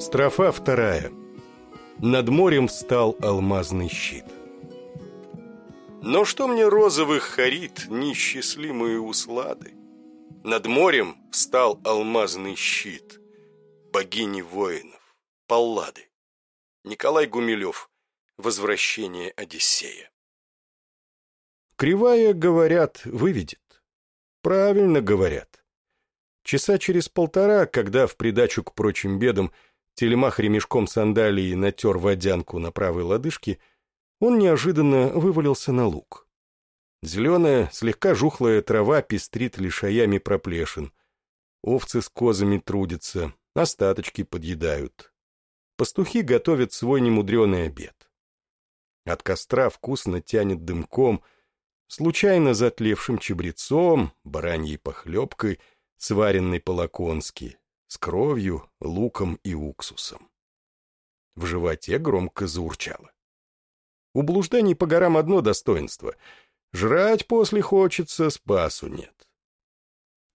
Строфа вторая. Над морем встал алмазный щит. Но что мне розовых харит несчастливые услады? Над морем встал алмазный щит богини воинов, Паллады. Николай Гумилев. Возвращение Одиссея. Кривая, говорят, выведет. Правильно говорят. Часа через полтора, когда в придачу к прочим бедам Телемах ремешком сандалии натер водянку на правой лодыжке, он неожиданно вывалился на луг. Зеленая, слегка жухлая трава пестрит лишаями проплешин. Овцы с козами трудятся, остаточки подъедают. Пастухи готовят свой немудреный обед. От костра вкусно тянет дымком, случайно затлевшим чебрецом, бараньей похлебкой, сваренной по-лаконски, с кровью, луком и уксусом. В животе громко заурчало. У блужданий по горам одно достоинство — жрать после хочется, спасу нет.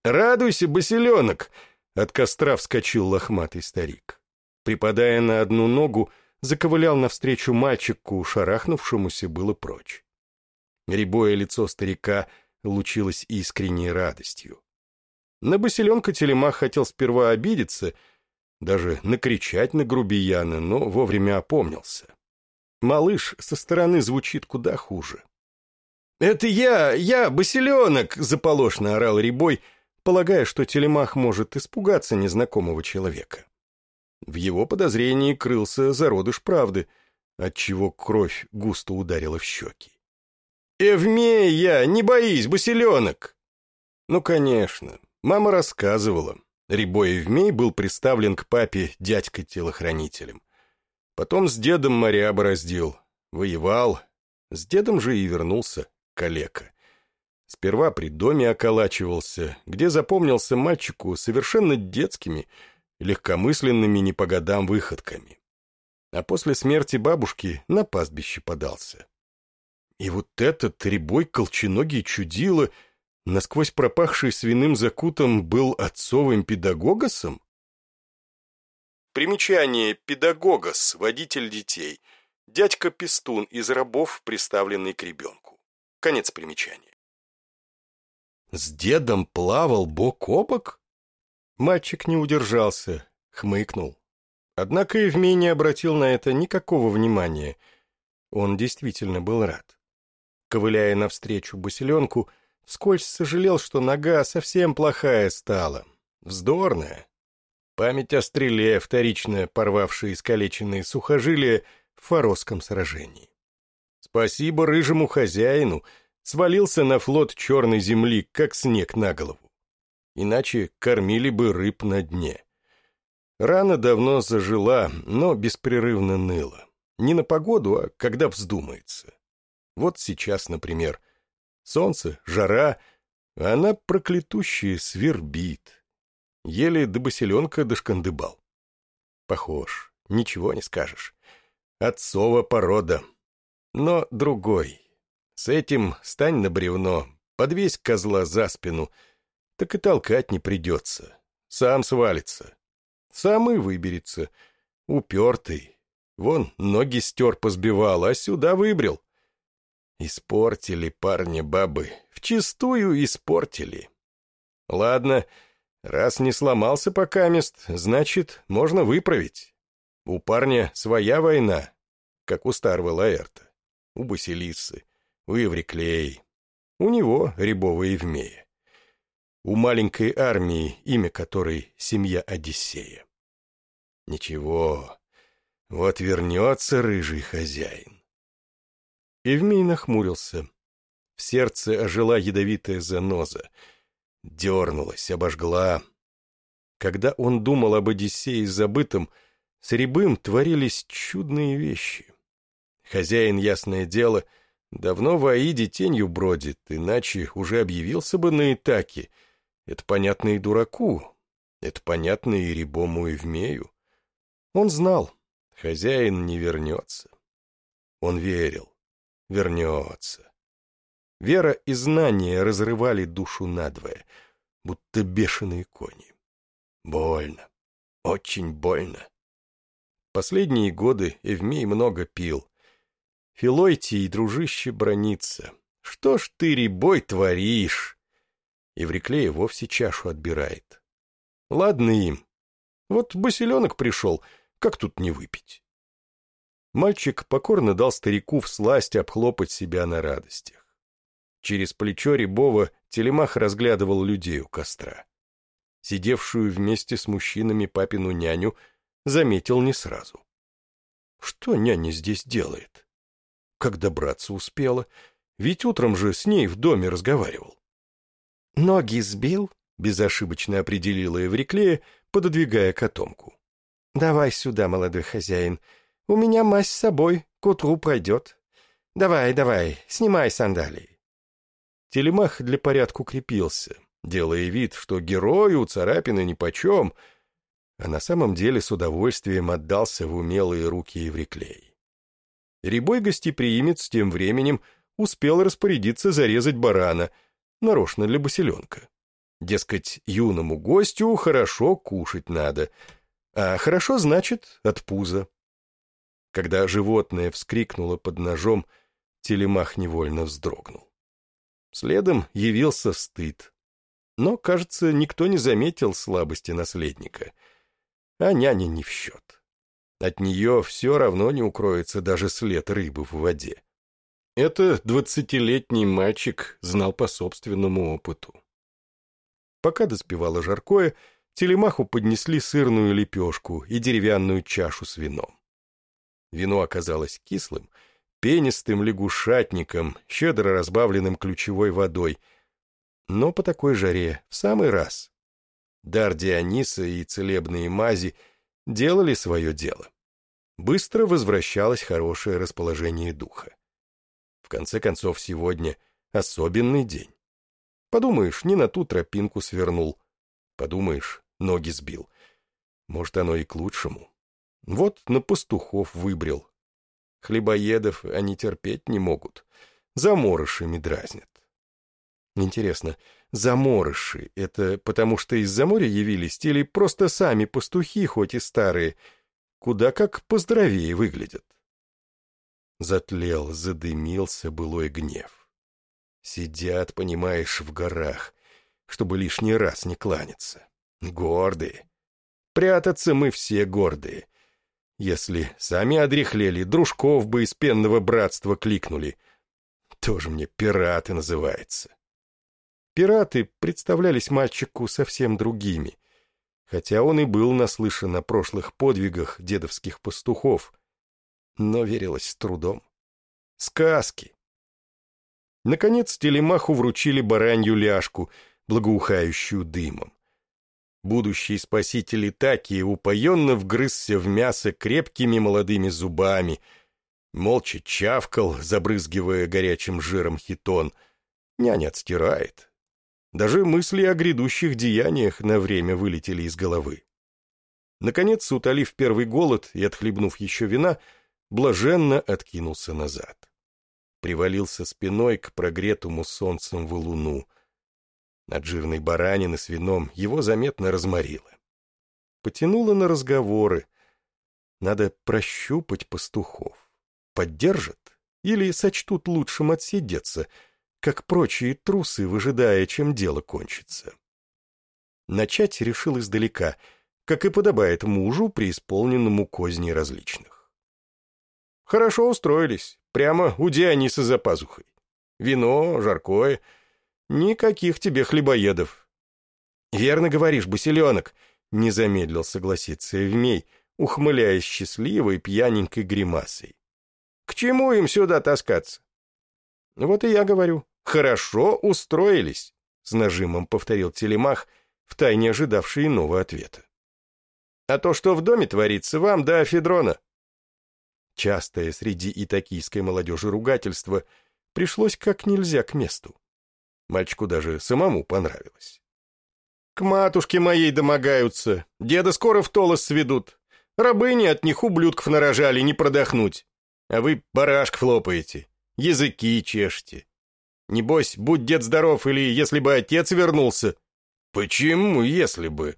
«Радуйся, басиленок!» — от костра вскочил лохматый старик. Припадая на одну ногу, заковылял навстречу мальчику, шарахнувшемуся было прочь. Рябое лицо старика лучилось искренней радостью. На Басиленка Телемах хотел сперва обидеться, даже накричать на грубияна, но вовремя опомнился. Малыш со стороны звучит куда хуже. «Это я, я, Басиленок!» — заполошно орал Рябой, полагая, что Телемах может испугаться незнакомого человека. В его подозрении крылся зародыш правды, отчего кровь густо ударила в щеки. «Эвмея, не боись, Басиленок!» Ну, конечно, Мама рассказывала. Рябой Евмей был представлен к папе дядькой-телохранителем. Потом с дедом моря бороздил, воевал. С дедом же и вернулся калека. Сперва при доме околачивался, где запомнился мальчику совершенно детскими, легкомысленными не по годам выходками. А после смерти бабушки на пастбище подался. И вот этот рябой колченогий чудило — насквозь пропахший свиным закутом, был отцовым педагогосом? Примечание «педагогос» — водитель детей. Дядька Пестун из рабов, приставленный к ребенку. Конец примечания. С дедом плавал бок о бок? Мальчик не удержался, хмыкнул. Однако Евмей не обратил на это никакого внимания. Он действительно был рад. Ковыляя навстречу Басиленку, — Вскользь сожалел, что нога совсем плохая стала. Вздорная. Память о стреле, вторично порвавшей искалеченные сухожилия в форосском сражении. Спасибо рыжему хозяину, свалился на флот черной земли, как снег на голову. Иначе кормили бы рыб на дне. Рана давно зажила, но беспрерывно ныла. Не на погоду, а когда вздумается. Вот сейчас, например, Солнце, жара, она проклятущая свербит. Еле до басиленка дошкандыбал. Похож, ничего не скажешь. Отцова порода. Но другой. С этим стань на бревно, подвесь козла за спину, так и толкать не придется. Сам свалится. Сам и выберется. Упертый. Вон ноги стер позбивал, а сюда выбрел. Испортили парня бабы, вчистую испортили. Ладно, раз не сломался пока мест, значит, можно выправить. У парня своя война, как у старого Лаэрта, у Басилисы, у Евриклеи, у него Рябова Евмея. У маленькой армии, имя которой семья Одиссея. Ничего, вот вернется рыжий хозяин. Евмей нахмурился. В сердце ожила ядовитая заноза. Дернулась, обожгла. Когда он думал об Одиссее забытом, с Рябым творились чудные вещи. Хозяин, ясное дело, давно в Аиде тенью бродит, иначе уже объявился бы на Итаке. Это понятно и дураку, это понятно и Рябому Евмею. Он знал, хозяин не вернется. Он верил вернется. Вера и знание разрывали душу надвое, будто бешеные кони. Больно, очень больно. Последние годы Эвмей много пил. Филойтий, дружище, бронится. Что ж ты, ребой, творишь? Евриклея вовсе чашу отбирает. Ладно им. Вот басиленок пришел, как тут не выпить? Мальчик покорно дал старику в сласть обхлопать себя на радостях. Через плечо Рябова Телемах разглядывал людей у костра. Сидевшую вместе с мужчинами папину няню заметил не сразу. Что няня здесь делает? Как добраться успела? Ведь утром же с ней в доме разговаривал. «Ноги сбил?» — безошибочно определила Евриклея, пододвигая котомку. «Давай сюда, молодой хозяин. У меня мазь с собой, к утру пройдет. Давай, давай, снимай сандалии». Телемах для порядку крепился, делая вид, что герою царапины нипочем, а на самом деле с удовольствием отдался в умелые руки Евриклей. Рябой гостеприимец тем временем успел распорядиться зарезать барана, нарочно для басиленка. Дескать, юному гостю хорошо кушать надо, а хорошо значит от пуза. Когда животное вскрикнуло под ножом, телемах невольно вздрогнул. Следом явился стыд. Но, кажется, никто не заметил слабости наследника. А няня не в счет. От нее все равно не укроется даже след рыбы в воде. Это двадцатилетний мальчик знал по собственному опыту. Пока доспевало жаркое, телемаху поднесли сырную лепешку и деревянную чашу с вином. Вино оказалось кислым, пенистым лягушатником, щедро разбавленным ключевой водой. Но по такой жаре в самый раз. Дар Диониса и целебные мази делали свое дело. Быстро возвращалось хорошее расположение духа. В конце концов, сегодня особенный день. Подумаешь, не на ту тропинку свернул. Подумаешь, ноги сбил. Может, оно и к лучшему. Вот на пастухов выбрил. Хлебоедов они терпеть не могут. Заморышами дразнят. Интересно, заморыши — это потому что из-за моря явились или просто сами пастухи, хоть и старые, куда как поздоровее выглядят? Затлел, задымился былой гнев. Сидят, понимаешь, в горах, чтобы лишний раз не кланяться. Гордые. Прятаться мы все гордые. Если сами одрехлели, дружков бы из пенного братства кликнули. Тоже мне пираты называется. Пираты представлялись мальчику совсем другими, хотя он и был наслышан о прошлых подвигах дедовских пастухов, но верилось с трудом. Сказки. Наконец телемаху вручили баранью ляжку, благоухающую дымом. Будущий спаситель Итаки упоенно вгрызся в мясо крепкими молодыми зубами, молча чавкал, забрызгивая горячим жиром хитон. Няня отстирает. Даже мысли о грядущих деяниях на время вылетели из головы. Наконец, утолив первый голод и отхлебнув еще вина, блаженно откинулся назад. Привалился спиной к прогретому солнцем валуну. От жирной баранины с вином его заметно разморило. Потянуло на разговоры. Надо прощупать пастухов. Поддержат или сочтут лучшим отсидеться, как прочие трусы, выжидая, чем дело кончится. Начать решил издалека, как и подобает мужу, преисполненному козней различных. Хорошо устроились, прямо у Диониса за пазухой. Вино, жаркое — Никаких тебе хлебоедов. Верно говоришь, буселенок, не замедлил согласиться Евмей, ухмыляясь счастливой пьяненькой гримасой. К чему им сюда таскаться? Вот и я говорю, хорошо устроились, с нажимом повторил Телемах, втайне ожидавший иного ответа. А то, что в доме творится, вам да Федрона. Частое среди итакийской молодежи ругательство пришлось как нельзя к месту. Мальчику даже самому понравилось. «К матушке моей домогаются. Деда скоро в толос сведут. Рабыни от них ублюдков нарожали, не продохнуть. А вы барашков лопаете, языки чешете. Небось, будь дед здоров, или если бы отец вернулся». «Почему, если бы?»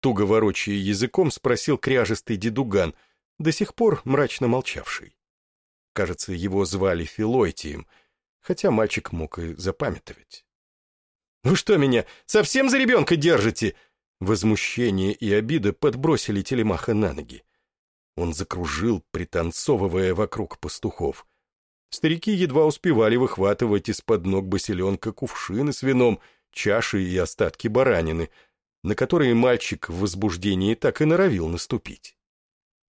Туго ворочая языком, спросил кряжистый дедуган, до сих пор мрачно молчавший. Кажется, его звали Филойтием, хотя мальчик мог и запамятовать. «Вы что меня, совсем за ребенка держите?» Возмущение и обида подбросили телемаха на ноги. Он закружил, пританцовывая вокруг пастухов. Старики едва успевали выхватывать из-под ног басиленка кувшины с вином, чаши и остатки баранины, на которые мальчик в возбуждении так и норовил наступить.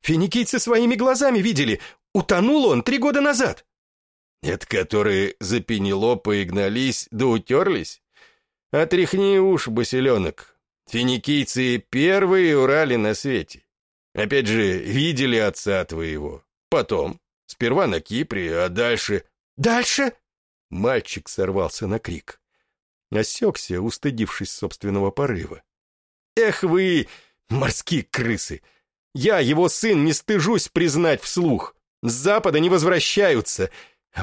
«Финикийцы своими глазами видели! Утонул он три года назад!» «Это которые за Пенелопой гнались да утерлись? Отряхни уж, басиленок, финикийцы первые урали на свете. Опять же, видели отца твоего. Потом, сперва на Кипре, а дальше... Дальше? Мальчик сорвался на крик. Осекся, устыдившись собственного порыва. Эх вы, морские крысы! Я, его сын, не стыжусь признать вслух. С запада не возвращаются.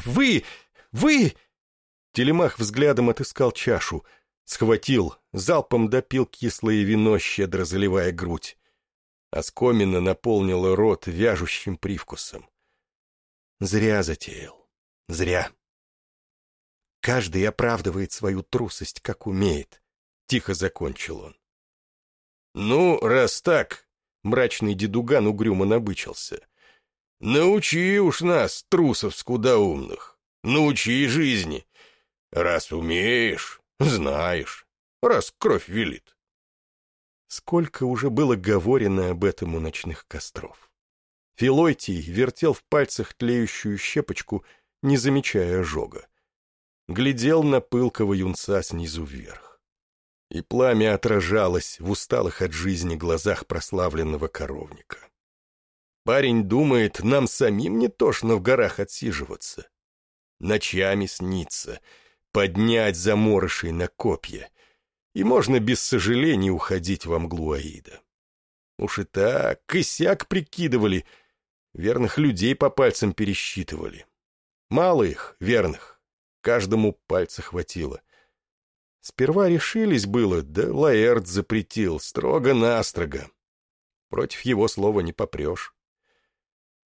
Вы, вы... Телемах взглядом отыскал чашу, схватил, залпом допил кислое вино, щедро заливая грудь. Оскомина наполнила рот вяжущим привкусом. Зря затеял. Зря. Каждый оправдывает свою трусость, как умеет. Тихо закончил он. «Ну, раз так...» — мрачный дедуган угрюмо набычился. «Научи уж нас, трусов скудоумных. Научи жизни. Раз умеешь, знаешь. Раз кровь велит. Сколько уже было говорено об этом у ночных костров. Филойтий вертел в пальцах тлеющую щепочку, не замечая ожога. Глядел на пылкого юнца снизу вверх. И пламя отражалось в усталых от жизни глазах прославленного коровника. Парень думает, нам самим не тошно в горах отсиживаться. Ночами снится, поднять заморышей на копья, и можно без сожалений уходить во мглу Аида. Уж и так, косяк прикидывали, верных людей по пальцам пересчитывали. Мало их, верных, каждому пальца хватило. Сперва решились было, да Лаэрт запретил, строго-настрого. Против его слова не попрешь.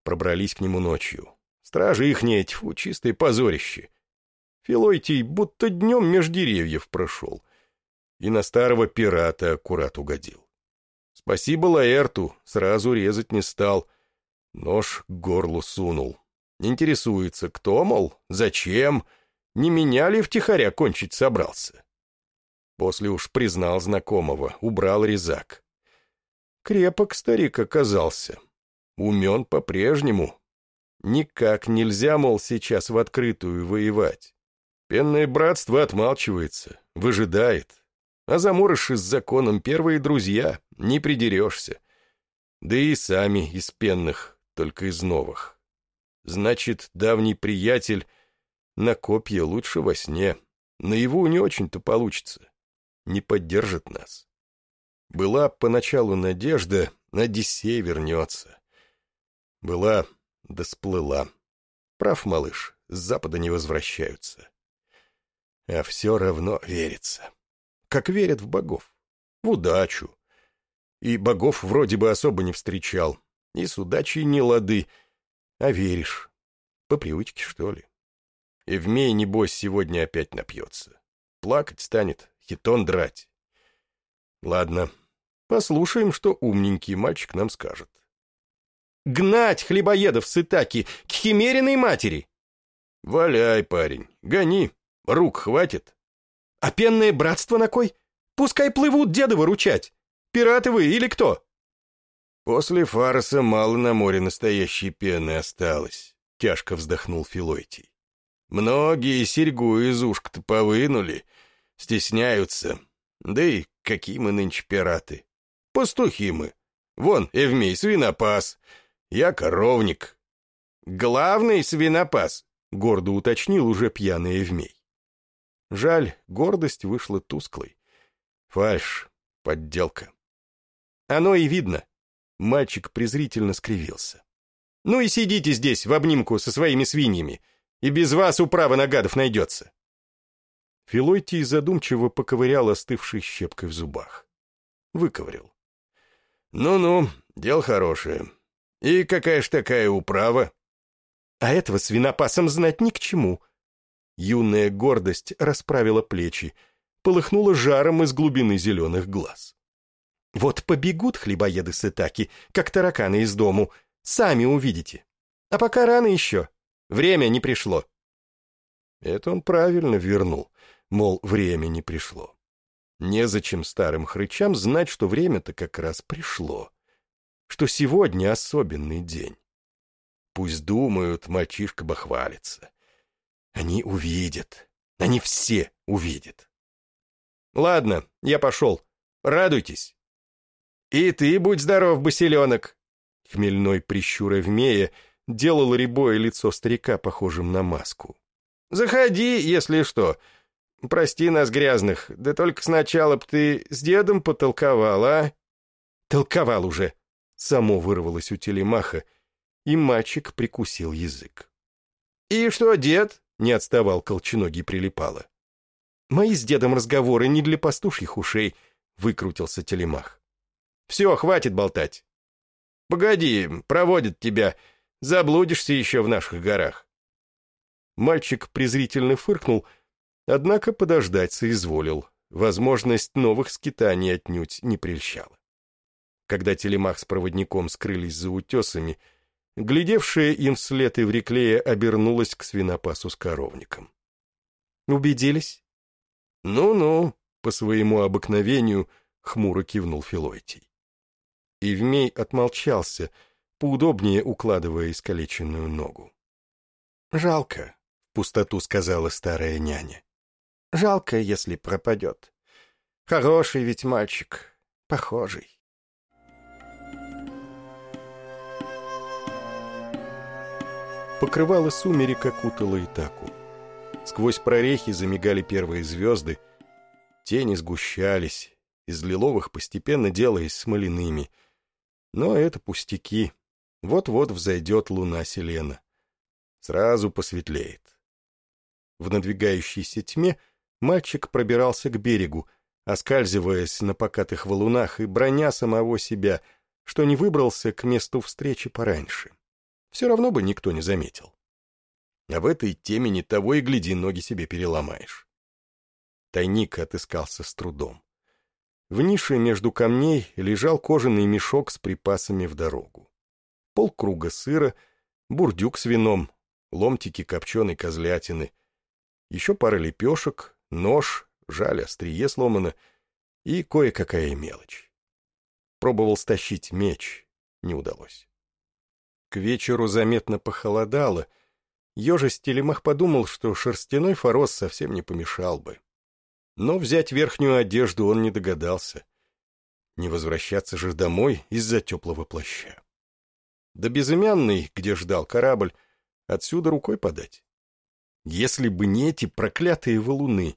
Пробрались к нему ночью. Стражи ихние, тьфу, чистое позорище. Филойтий будто днем меж деревьев прошел — и на старого пирата аккурат угодил. Спасибо Лаэрту, сразу резать не стал. Нож к горлу сунул. Интересуется, кто, мол, зачем, не меня ли втихаря кончить собрался? После уж признал знакомого, убрал резак. Крепок старик оказался. Умен по-прежнему. Никак нельзя, мол, сейчас в открытую воевать. Пенное братство отмалчивается, выжидает, а заморыши с законом первые друзья, не придерешься. Да и сами из пенных, только из новых. Значит, давний приятель на копье лучше во сне. Наяву не очень-то получится. Не поддержит нас. Была поначалу надежда, Одиссей вернется. Была, да сплыла. Прав, малыш, с запада не возвращаются. А все равно верится как верят в богов. В удачу. И богов вроде бы особо не встречал. И с удачей не лады. А веришь. По привычке, что ли. Эвмей, небось, сегодня опять напьется. Плакать станет, хитон драть. Ладно, послушаем, что умненький мальчик нам скажет. «Гнать хлебоедов с Итаки к химериной матери!» «Валяй, парень, гони, рук хватит!» А пенное братство на кой? Пускай плывут деда выручать. Пираты вы или кто?» «После фарса мало на море настоящей пены осталось», — тяжко вздохнул Филойтий. «Многие серьгу из ушка-то повынули, стесняются. Да и какие мы нынче пираты? Пастухи мы. Вон, Эвмей, свинопас. Я коровник». «Главный свинопас», — гордо уточнил уже пьяный Эвмей. Жаль, гордость вышла тусклой. Фальш, подделка. Оно и видно. Мальчик презрительно скривился. Ну и сидите здесь в обнимку со своими свиньями, и без вас управа на гадов найдется. Филойтий задумчиво поковырял остывшей щепкой в зубах. Выковырял. «Ну-ну, дело хорошее. И какая ж такая управа? А этого свинопасом знать ни к чему. Юная гордость расправила плечи, полыхнула жаром из глубины зеленых глаз. Вот побегут хлебоеды с Итаки, как тараканы из дому, сами увидите. А пока рано еще, время не пришло. Это он правильно вернул, мол, время не пришло. Незачем старым хрычам знать, что время-то как раз пришло, что сегодня особенный день. Пусть думают, мальчишка бахвалится. Они увидят, они все увидят. Ладно, я пошел, радуйтесь. «И ты будь здоров, басиленок!» Хмельной прищур Эвмея делал рябое лицо старика похожим на маску. «Заходи, если что. Прости нас, грязных, да только сначала б ты с дедом потолковал, а?» «Толковал уже!» Само вырвалось у телемаха, и мальчик прикусил язык. «И что, дед?» — не отставал колченогий прилипало. «Мои с дедом разговоры не для пастушьих ушей», — выкрутился телемах. Все, хватит болтать. Погоди, проводят тебя. Заблудишься еще в наших горах. Мальчик презрительно фыркнул, однако подождать соизволил. Возможность новых скитаний отнюдь не прельщала. Когда телемах с проводником скрылись за утесами, глядевшая им вслед Евриклея обернулась к свинопасу с коровником. «Убедились?» «Ну-ну», — по своему обыкновению хмуро кивнул Филойтий. Ивмей отмолчался, поудобнее укладывая искалеченную ногу. «Жалко», — в пустоту сказала старая няня. «Жалко, если пропадет. Хороший ведь мальчик, похожий». Покрывало сумерек окутало Итаку. Сквозь прорехи замигали первые звезды, тени сгущались, из лиловых постепенно делаясь смоляными — но это пустяки. Вот-вот взойдет луна Селена. Сразу посветлеет. В надвигающейся тьме мальчик пробирался к берегу, оскальзываясь на покатых валунах и броня самого себя, что не выбрался к месту встречи пораньше. Все равно бы никто не заметил. А в этой темени того и гляди, ноги себе переломаешь. Тайник отыскался с трудом. В нише между камней лежал кожаный мешок с припасами в дорогу. Полкруга сыра, бурдюк с вином, ломтики копченой козлятины, еще пара лепешек, нож, жаль, острие сломано и кое-какая мелочь. Пробовал стащить меч, не удалось. К вечеру заметно похолодало, ежесть Телемах подумал, что шерстяной форос совсем не помешал бы. Но взять верхнюю одежду он не догадался. Не возвращаться же домой из-за теплого плаща. Да безымянный, где ждал корабль, отсюда рукой подать. Если бы не эти проклятые валуны.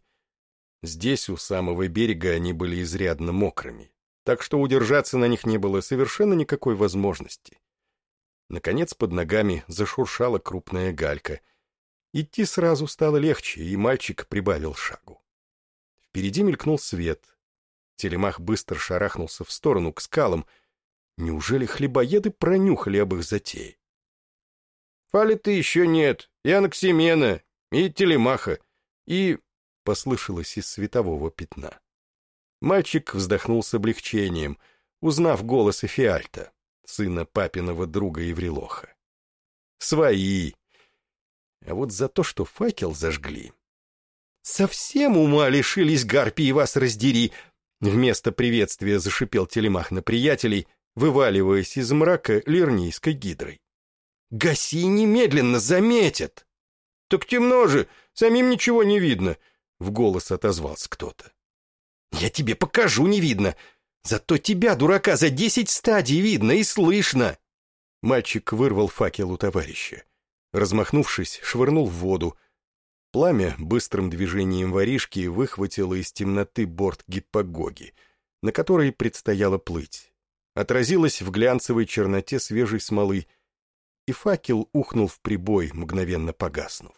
Здесь, у самого берега, они были изрядно мокрыми, так что удержаться на них не было совершенно никакой возможности. Наконец под ногами зашуршала крупная галька. Идти сразу стало легче, и мальчик прибавил шагу. Впереди мелькнул свет. Телемах быстро шарахнулся в сторону, к скалам. Неужели хлебоеды пронюхали об их затее? «Фали-то еще нет, и Анаксимена, и Телемаха, и...» — послышалось из светового пятна. Мальчик вздохнул с облегчением, узнав голос Эфиальта, сына папиного друга Еврелоха. «Свои!» А вот за то, что факел зажгли, «Совсем ума лишились, гарпии, вас раздери!» Вместо приветствия зашипел телемах на приятелей, вываливаясь из мрака лирнийской гидрой. «Гаси немедленно, заметят!» «Так темно же, самим ничего не видно!» — в голос отозвался кто-то. «Я тебе покажу, не видно! Зато тебя, дурака, за десять стадий видно и слышно!» Мальчик вырвал факел у товарища. Размахнувшись, швырнул в воду, Пламя быстрым движением воришки выхватило из темноты борт гиппогоги, на которой предстояло плыть. Отразилось в глянцевой черноте свежей смолы, и факел ухнул в прибой, мгновенно погаснув.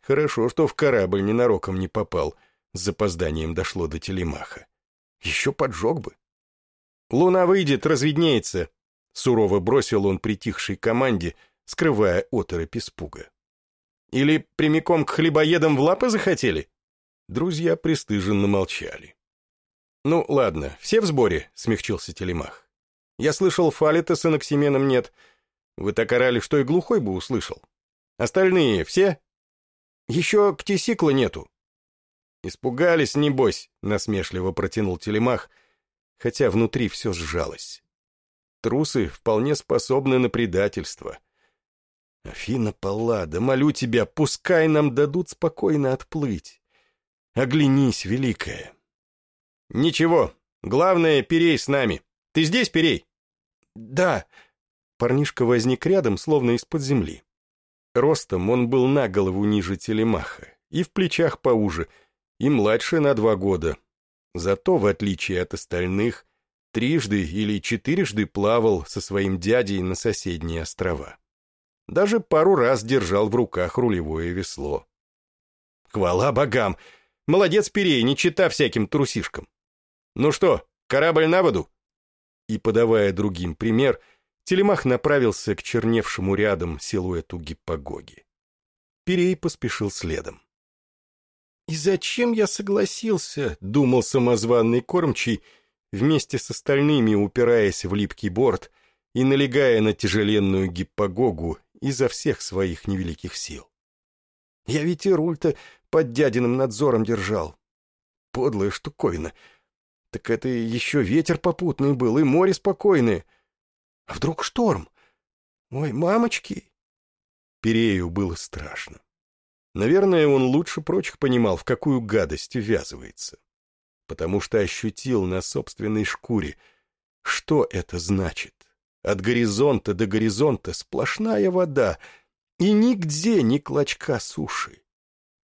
Хорошо, что в корабль ненароком не попал, с запозданием дошло до телемаха. Еще поджег бы. «Луна выйдет, разведнеется!» Сурово бросил он притихшей команде, скрывая оторопь испуга. «Или прямиком к хлебоедам в лапы захотели?» Друзья пристыженно молчали. «Ну, ладно, все в сборе», — смягчился Телемах. «Я слышал, Фалита с Анаксименом нет. Вы так орали, что и глухой бы услышал. Остальные все?» «Еще ктисикла нету». «Испугались, небось», — насмешливо протянул Телемах, хотя внутри все сжалось. Трусы вполне способны на предательство. Афина Паллада, молю тебя, пускай нам дадут спокойно отплыть. Оглянись, великая. Ничего, главное, Перей с нами. Ты здесь, Перей? Да. Парнишка возник рядом, словно из-под земли. Ростом он был на голову ниже телемаха, и в плечах поуже, и младше на два года. Зато, в отличие от остальных, трижды или четырежды плавал со своим дядей на соседние острова. Даже пару раз держал в руках рулевое весло. Хвала богам! Молодец, Перей, не чита всяким трусишкам. Ну что, корабль на воду? И, подавая другим пример, Телемах направился к черневшему рядом силуэту гиппогоги. Перей поспешил следом. «И зачем я согласился?» — думал самозванный кормчий, вместе с остальными упираясь в липкий борт и налегая на тяжеленную гиппогогу изо всех своих невеликих сил. Я ведь и руль-то под дядиным надзором держал. Подлая штуковина. Так это еще ветер попутный был, и море спокойное. А вдруг шторм? Ой, мамочки! Перею было страшно. Наверное, он лучше прочих понимал, в какую гадость ввязывается потому что ощутил на собственной шкуре, что это значит. От горизонта до горизонта сплошная вода, и нигде ни клочка суши.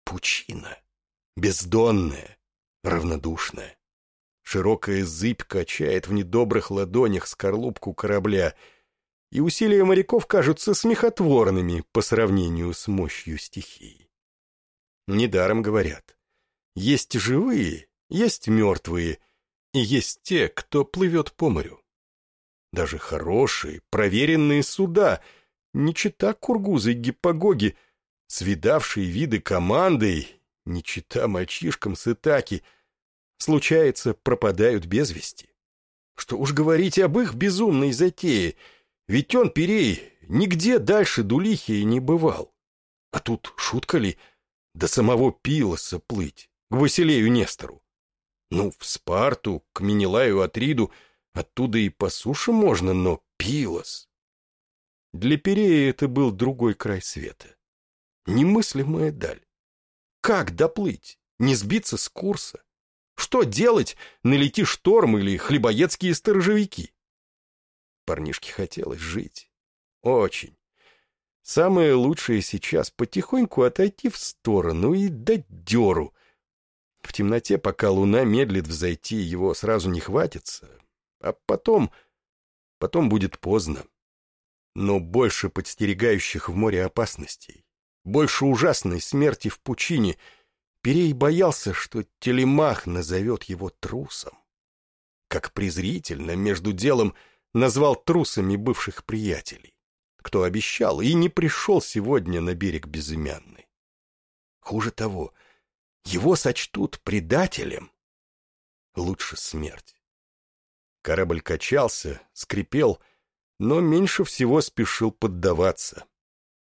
Пучина, бездонная, равнодушная. Широкая зыбь качает в недобрых ладонях скорлупку корабля, и усилия моряков кажутся смехотворными по сравнению с мощью стихии. Недаром говорят, есть живые есть мертвые, и есть те, кто плывет по морю. Даже хорошие, проверенные суда, не чита кургузы гиппогоги, свидавшие виды командой, не чита мальчишкам с Итаки, случается, пропадают без вести. Что уж говорить об их безумной затее, ведь он, Перей, нигде дальше Дулихи и не бывал. А тут шутка ли до самого Пилоса плыть, к Василею Нестору? Ну, в Спарту, к Менелаю Атриду, оттуда и по суше можно, но Пилос... Для Перея это был другой край света. Немыслимая даль. Как доплыть? Не сбиться с курса? Что делать, налети шторм или хлебоедские сторожевики? Парнишке хотелось жить. Очень. Самое лучшее сейчас потихоньку отойти в сторону и дать деру, в темноте, пока луна медлит взойти, его сразу не хватится. А потом... потом будет поздно. Но больше подстерегающих в море опасностей, больше ужасной смерти в пучине, Перей боялся, что телемах назовет его трусом. Как презрительно между делом назвал трусами бывших приятелей, кто обещал и не пришел сегодня на берег безымянный. Хуже того — его сочтут предателем. Лучше смерть. Корабль качался, скрипел, но меньше всего спешил поддаваться.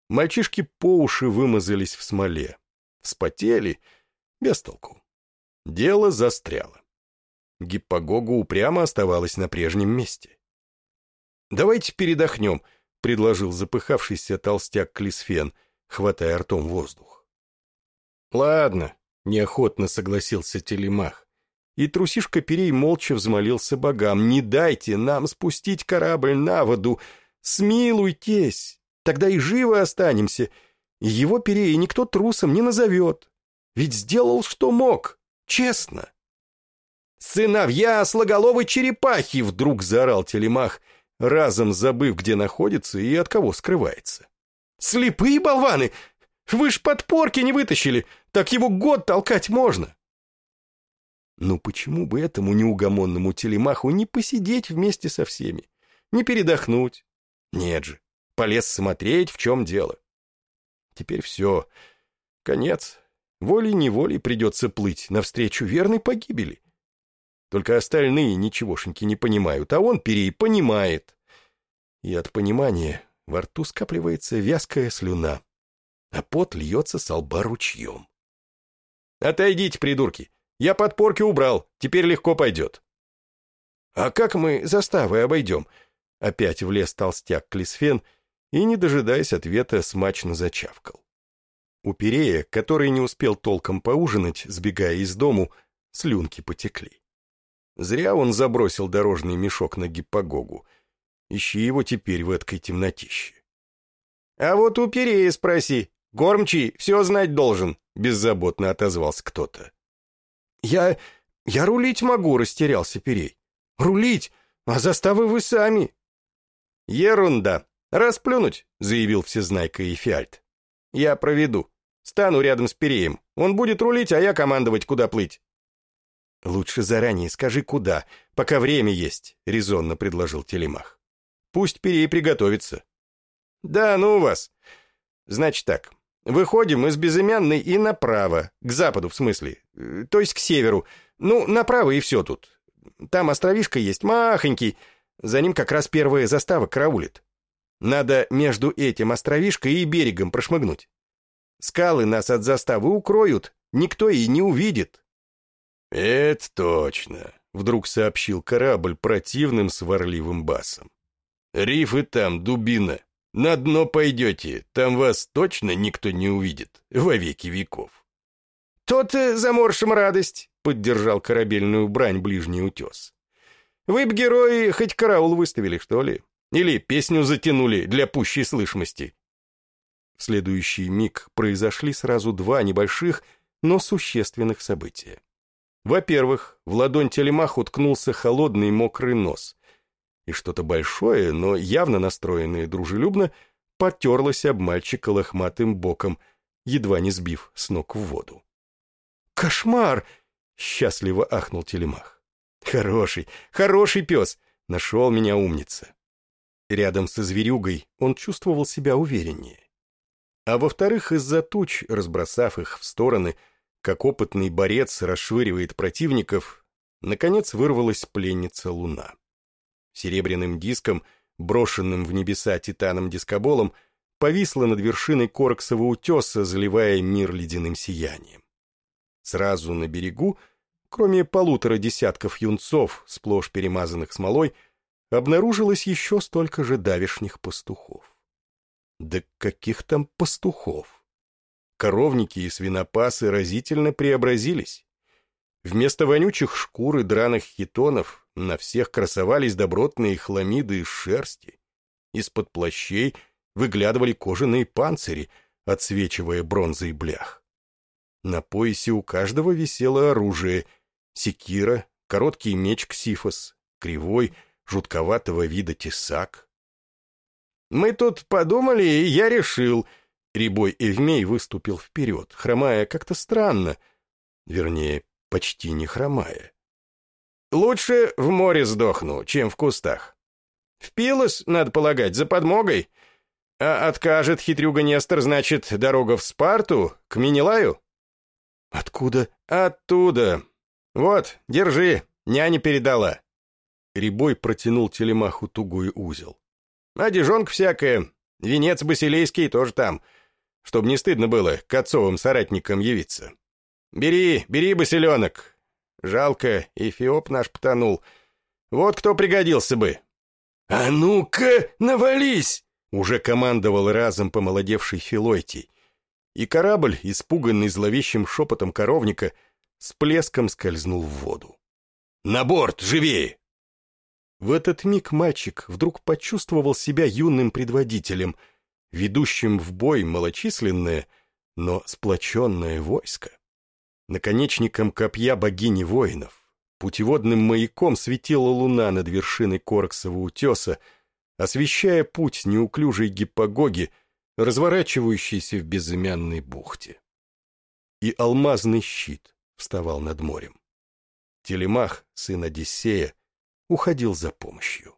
Мальчишки по уши вымазались в смоле. Вспотели, без толку. Дело застряло. Гиппогога упрямо оставалась на прежнем месте. «Давайте передохнем», — предложил запыхавшийся толстяк Клисфен, хватая ртом воздух. «Ладно», Неохотно согласился Телемах. И трусишка Перей молча взмолился богам. «Не дайте нам спустить корабль на воду! Смилуйтесь! Тогда и живы останемся, его Перей никто трусом не назовет. Ведь сделал, что мог, честно!» «Сыновья слоголовой черепахи!» — вдруг заорал Телемах, разом забыв, где находится и от кого скрывается. «Слепые болваны! Вы ж подпорки не вытащили! Так его год толкать можно. Ну почему бы этому неугомонному телемаху не посидеть вместе со всеми? не передохнуть. Нет же, полез смотреть, в чем дело. Теперь все, конец. Волей-неволей придется плыть навстречу верной погибели. Только остальные ничегошеньки не понимают, а он, Перей, понимает. И от понимания во рту скапливается вязкая слюна, а пот льется со лба ручьем. «Отойдите, придурки! Я подпорки убрал, теперь легко пойдет». «А как мы заставы обойдем?» Опять влез толстяк Клисфен и, не дожидаясь ответа, смачно зачавкал. У Перея, который не успел толком поужинать, сбегая из дому, слюнки потекли. Зря он забросил дорожный мешок на гиппогогу. Ищи его теперь в эткой темнотище. — А вот у Перея спроси. Гормчий все знать должен, — беззаботно отозвался кто-то. — Я... я рулить могу, — растерялся Перей. — Рулить? А заставы вы сами. — Ерунда. Расплюнуть, — заявил всезнайка Ефиальт. — Я проведу. Стану рядом с Переем. Он будет рулить, а я командовать, куда плыть. «Лучше заранее скажи, куда, пока время есть», — резонно предложил Телемах. «Пусть Перей приготовится». «Да ну вас. Значит так, выходим из Безымянной и направо, к западу в смысле, э, то есть к северу. Ну, направо и все тут. Там островишка есть, махонький, за ним как раз первая застава караулит. Надо между этим островишкой и берегом прошмыгнуть. Скалы нас от заставы укроют, никто и не увидит. «Это точно», — вдруг сообщил корабль противным сварливым басом. «Рифы там, дубина. На дно пойдете, там вас точно никто не увидит, во веки веков». «Тот заморшим радость», — поддержал корабельную брань ближний утес. «Вы б, герои, хоть караул выставили, что ли? Или песню затянули для пущей слышимости?» В следующий миг произошли сразу два небольших, но существенных события. Во-первых, в ладонь телемах уткнулся холодный мокрый нос, и что-то большое, но явно настроенное дружелюбно, потерлось об мальчика лохматым боком, едва не сбив с ног в воду. «Кошмар!» — счастливо ахнул телемах. «Хороший, хороший пес! Нашел меня умница!» Рядом со зверюгой он чувствовал себя увереннее. А во-вторых, из-за туч, разбросав их в стороны, как опытный борец расшвыривает противников, наконец вырвалась пленница Луна. Серебряным диском, брошенным в небеса титаном-дискоболом, повисла над вершиной Корксова утеса, заливая мир ледяным сиянием. Сразу на берегу, кроме полутора десятков юнцов, сплошь перемазанных смолой, обнаружилось еще столько же давишних пастухов. Да каких там пастухов? Коровники и свинопасы разительно преобразились. Вместо вонючих шкур и драных хитонов на всех красовались добротные хламиды из шерсти. Из-под плащей выглядывали кожаные панцири, отсвечивая бронзой блях. На поясе у каждого висело оружие — секира, короткий меч ксифос, кривой, жутковатого вида тесак, мы тут подумали, и я решил...» Рябой Эвмей выступил вперед, хромая как-то странно. Вернее, почти не хромая. «Лучше в море сдохну, чем в кустах. В Пилос, надо полагать, за подмогой. А откажет хитрюга Нестор, значит, дорога в Спарту, к Минилаю?» «Откуда?» «Оттуда. Вот, держи, няня передала». Рябой протянул телемаху тугой узел. Одежонка всякая, венец басилейский тоже там, чтобы не стыдно было к отцовым соратникам явиться. Бери, бери басиленок. Жалко, Эфиоп наш потонул. Вот кто пригодился бы. «А ну-ка, навались!» Уже командовал разом помолодевший Филойтий. И корабль, испуганный зловещим шепотом коровника, с плеском скользнул в воду. «На борт, живее!» В этот миг мальчик вдруг почувствовал себя юным предводителем, ведущим в бой малочисленное, но сплоченное войско. Наконечником копья богини воинов, путеводным маяком светила луна над вершиной Корксова утеса, освещая путь неуклюжей гиппогоги, разворачивающейся в безымянной бухте. И алмазный щит вставал над морем. Телемах, сын Одиссея, уходил за помощью.